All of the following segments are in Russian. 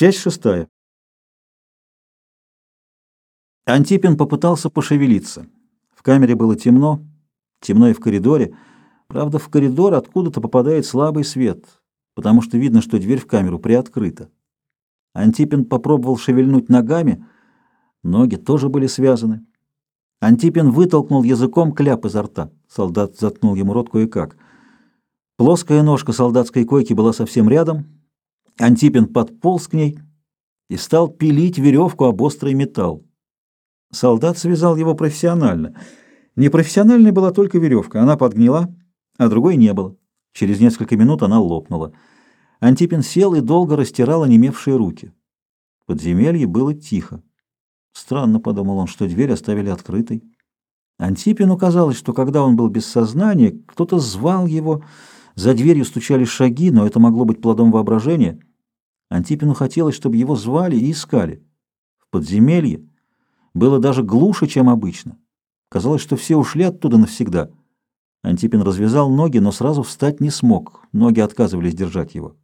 Часть шестая. Антипин попытался пошевелиться. В камере было темно, темно и в коридоре. Правда, в коридор откуда-то попадает слабый свет, потому что видно, что дверь в камеру приоткрыта. Антипин попробовал шевельнуть ногами, ноги тоже были связаны. Антипин вытолкнул языком кляп изо рта. Солдат заткнул ему рот кое-как. Плоская ножка солдатской койки была совсем рядом. Антипин подполз к ней и стал пилить веревку об острый металл. Солдат связал его профессионально. Непрофессиональной была только веревка. Она подгнила, а другой не было. Через несколько минут она лопнула. Антипин сел и долго растирал онемевшие руки. В подземелье было тихо. Странно, — подумал он, — что дверь оставили открытой. Антипину казалось, что когда он был без сознания, кто-то звал его, за дверью стучали шаги, но это могло быть плодом воображения. Антипину хотелось, чтобы его звали и искали. В подземелье было даже глуше, чем обычно. Казалось, что все ушли оттуда навсегда. Антипин развязал ноги, но сразу встать не смог. Ноги отказывались держать его.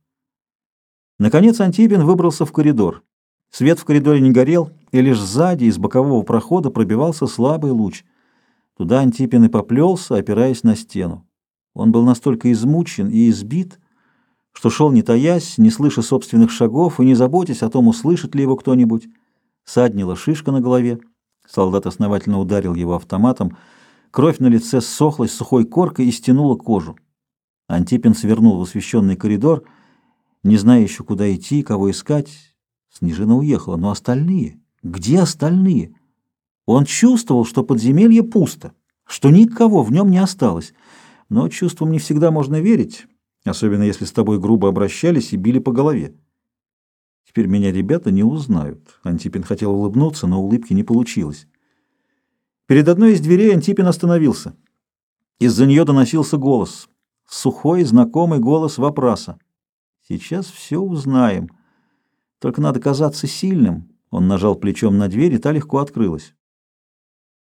Наконец Антипин выбрался в коридор. Свет в коридоре не горел, и лишь сзади из бокового прохода пробивался слабый луч. Туда Антипин и поплелся, опираясь на стену. Он был настолько измучен и избит, что шел не таясь, не слыша собственных шагов и не заботясь о том, услышит ли его кто-нибудь. Саднила шишка на голове. Солдат основательно ударил его автоматом. Кровь на лице ссохлась сухой коркой и стянула кожу. Антипин свернул в освещенный коридор, не зная еще, куда идти, кого искать. Снежина уехала, но остальные? Где остальные? Он чувствовал, что подземелье пусто, что никого в нем не осталось. Но чувствам не всегда можно верить, особенно если с тобой грубо обращались и били по голове. Теперь меня ребята не узнают. Антипин хотел улыбнуться, но улыбки не получилось. Перед одной из дверей Антипин остановился. Из-за нее доносился голос. Сухой, знакомый голос вопроса. «Сейчас все узнаем. Только надо казаться сильным». Он нажал плечом на дверь, и та легко открылась.